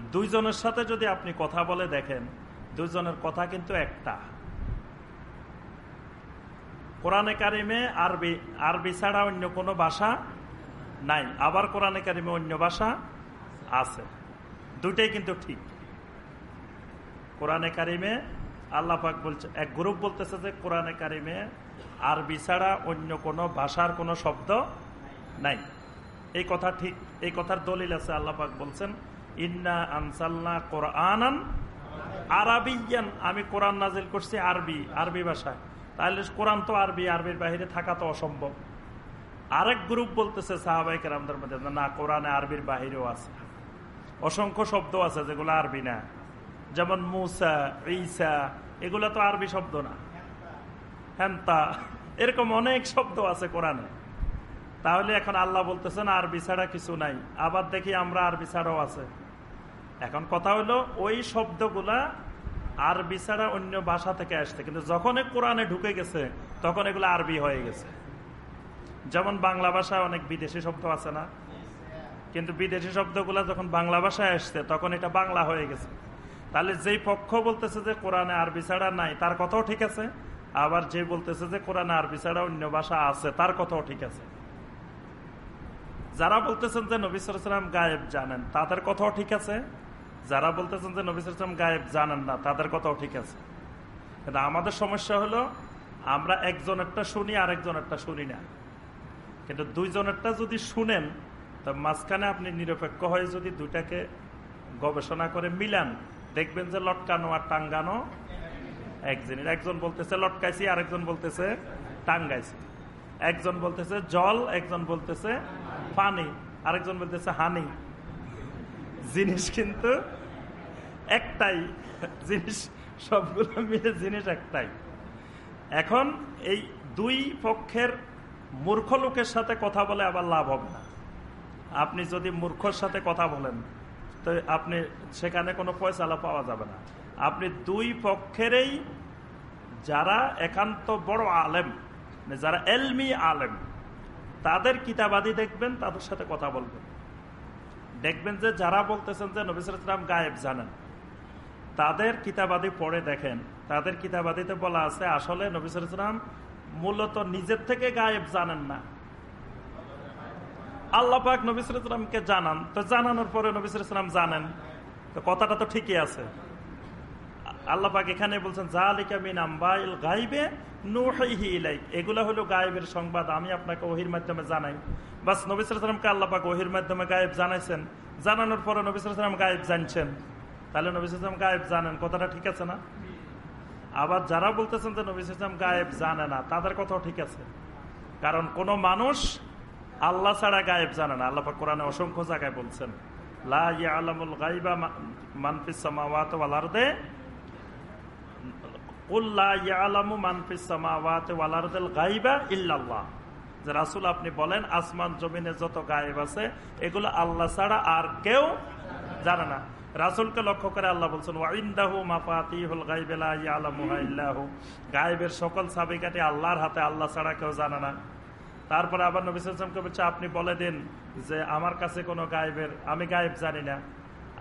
দুইজনের সাথে যদি আপনি কথা বলে দেখেন, দুইজনের কথা কিন্তু একটা। কোরআনে কারিমে আরবি আরবি ছাড়া অন্য কোনো ভাষা নাই। আবার কোরআনে কারিমে অন্য ভাষা আছে। দুটাই কিন্তু ঠিক। কোরআনে কারিমে আল্লাপাক বলছে, এক গ্রুপ বলতেছে যে কোরআনে কারিমে আরবি ছাড়া অন্য কোনো ভাষার কোনো শব্দ নাই। এই কথা ঠিক, এই কথার দলিল আছে আল্লাহ পাক বলছেন। আমি কোরআন নাজিল করছি আরবি আরবি ভাষায়। তাহলে কোরআন তো আরবি, আরবির বাহিরে থাকা তো অসম্ভব। আরেক গ্রুপ বলতেছে সাহাবাইকের আমাদের মধ্যে না, কোরআনে আরবির বাহিরেও আছে। অসংখ্য শব্দ আছে যেগুলো আরবি না। যেমন মুসা, ঈসা, এগুলো তো আরবি শব্দ না। হ্যান্তা এরকম অনেক শব্দ আছে কোরআনে। তাহলে এখন আল্লাহ বলতেছেন, আরবি ছাড়া কিছু নাই। আবার দেখি আমরা আরবি ছাড়াও আছে। এখন কথা হলো, ওই শব্দগুলা আরবি ছাড়া অন্য ভাষা থেকে আসছে। কিন্তু যখন কোরআনে ঢুকে গেছে, তখন এগুলো আরবি হয়ে গেছে। যেমন বাংলা ভাষায় অনেক বিদেশি শব্দ আছে না? কিন্তু বিদেশি শব্দগুলা যখন বাংলা ভাষায় আসছে, তখন এটা বাংলা হয়ে গেছে। তাহলে যেই পক্ষ বলতেছে যে কোরআনে আরবি ছাড়া নাই, তার কথাও ঠিক আছে। আবার যে বলতেছে যে কোরআনে আরবি ছাড়া অন্য ভাষা আছে, তার কথাও ঠিক আছে। যারা বলতেছেন যে নবী নবিসাম গায়েব জানেন, তাদের কথাও ঠিক আছে। যারা বলতেছেন যে নবিসাম গায়েব, জানেন না, তাদের কথাও ঠিক আছে। কিন্তু আমাদের সমস্যা হলো, আমরা একজনেরটা শুনি আর একজনেরটা শুনি না। কিন্তু দুইজনেরটা যদি শুনেন, তো মাঝখানে আপনি নিরপেক্ষ হয়ে যদি দুইটাকে গবেষণা করে মিলান, দেখবেন যে লটকানো আর টাঙ্গানো এক জিনিস একজন বলতেছে, লটকাইছি, আরেকজন বলতেছে, টাঙ্গাইছি। একজন বলতেছে, জল, একজন বলতেছে, পানি, আরেকজন বলতেছে, হানি। জিনিস কিন্তু একটাই। জিনিস, সবগুলো মিলে জিনিস একটাই। এখন এই দুই পক্ষের মূর্খ লোকের সাথে কথা বলে আবার লাভ হবে না। আপনি যদি মূর্খর সাথে কথা বলেন, তো আপনি সেখানে কোনো পয়সালা পাওয়া যাবে না। আপনি দুই পক্ষেরই যারা একান্ত বড় আলেম মানে যারা এলমি আলেম, তাদের কিতাবাদি দেখবেন, তাদের সাথে কথা বলবেন। দেখবেন যে যারা বলতেছেন যে নবিসাম গায়েব জানেন, তাদের কিতাবাদি পড়ে দেখেন, তাদের কিতাবাদিতে বলা আছে আসলে নবিসাম মূলত নিজের থেকে গায়েব জানেন না। আল্লাপাক নবিসামকে জানান, তো জানানোর পরে নবিসাম জানেন। তো কথাটা তো ঠিকই আছে। আল্লাপাক এখানে বলছেন জালিকা মিন আম্বাইল গাইবে নুহি ইলাইক। এগুলা হলো গায়েবের সংবাদ, আমি আপনাকে ওহির মাধ্যমে জানাই। বাস নবিসামকে আল্লাপাক ওহির মাধ্যমে গায়েব জানাইছেন। জানানোর পরে নবিসাম গায়েব জানছেন। তাহলে নবিসাম গায়েব জানেন, কথাটা ঠিক আছে না? আবার যারা বলতেছেন যে নবিসাম গায়েব জানে না, তাদের কথাও ঠিক আছে। কারণ কোন মানুষ আল্লাহ ছাড়া গায়েব জানে না। আল্লাহ কোরআনে অসংখ্য জায়গায় বলছেন, লা ইয়া আলামুল গাইবা মানফিস রাসুল আপনি বলেন, আসমান, জমিনে যত গায়েব আছে, এগুলো আল্লাহ ছাড়া আর কেউ জানে না। রাসুলকে লক্ষ্য করে আল্লাহ বলছেন ওয়াইন্দাহু মাফাতিহুল গাইবেলা ইয়ালামুহা গায়েবের সকল সাবিকাটি আল্লাহর হাতে আল্লাহ ছাড়া কেউ জানে না। তারপরে আবার নবী সালামকে বলছে, আপনি বলে দিন যে আমার কাছে কোনো গায়েবের, আমি গায়েব জানি না।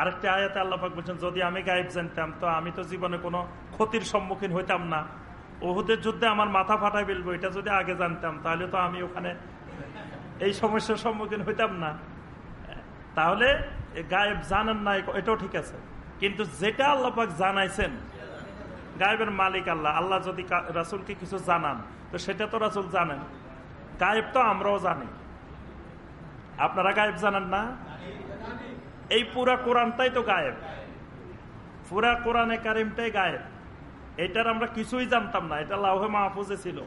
আরেকটি আয়াতে আল্লাহাক বলছেন, যদি আমি গায়েব জানতাম, তো আমি তো জীবনে কোনো ক্ষতির সম্মুখীন হইতাম না। ওহুদের যুদ্ধে আমার মাথা ফাটাই ফেলব, এটা যদি আগে জানতাম, তাহলে তো আমি ওখানে এই সমস্যার সম্মুখীন হইতাম না। তাহলে গায়েব জানেন না এটাও ঠিক আছে। কিন্তু যেটা আল্লাপাক জানাইছেন, গায়েবের মালিক আল্লাহ আল্লাহ যদি রাসুলকে কিছু জানান, তো সেটা তো রাসুল জানেন। গায়েব তো আমরাও জানি। আপনারা গায়েব জানেন না? এই পুরা কোরআনটাই তো গায়েব। পুরা কোরআনে কারিমটাই গায়েব। এটার আমরা কিছুই জানতাম না, এটা লাউহে মাহফুজে ছিল।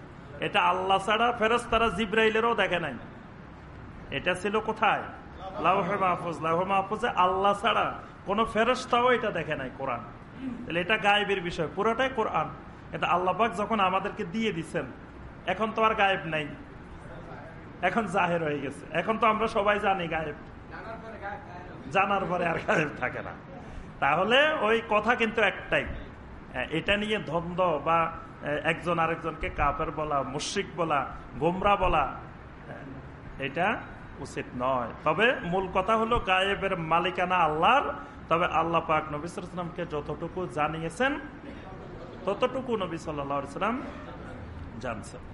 এটা আল্লাহ ছাড়া ফেরস তারা জিব্রাইলেরও দেখে নাই। এটা ছিল কোথায়? লাউহে মাহফুজ। লাউহে মাহফুজে আল্লাহ ছাড়া কোন ফেরস্তাও এটা দেখে নাই কোরআন। তাহলে এটা গায়েবের বিষয়, পুরোটাই কোরআন। এটা আল্লাপাক যখন আমাদেরকে দিয়ে দিচ্ছেন এখন তো আর গায়েব নাই। এখন জাহের হয়ে গেছে। এখন তো আমরা সবাই জানি গায়েব। জানার পরে আর গায়েব থাকে না। তাহলে ওই কথা কিন্তু একটাই। এটা নিয়ে দ্বন্দ্ব বা একজন আরেকজনকে কাপের বলা, মুশ্রিক বলা, গোমরা বলা এটা উচিত নয়। তবে মূল কথা হলো গায়েবের মালিকানা আল্লাহর। তবে আল্লাহ পাক নবিসামকে যতটুকু জানিয়েছেন, ততটুকু নবী সাল্লাম জানছেন।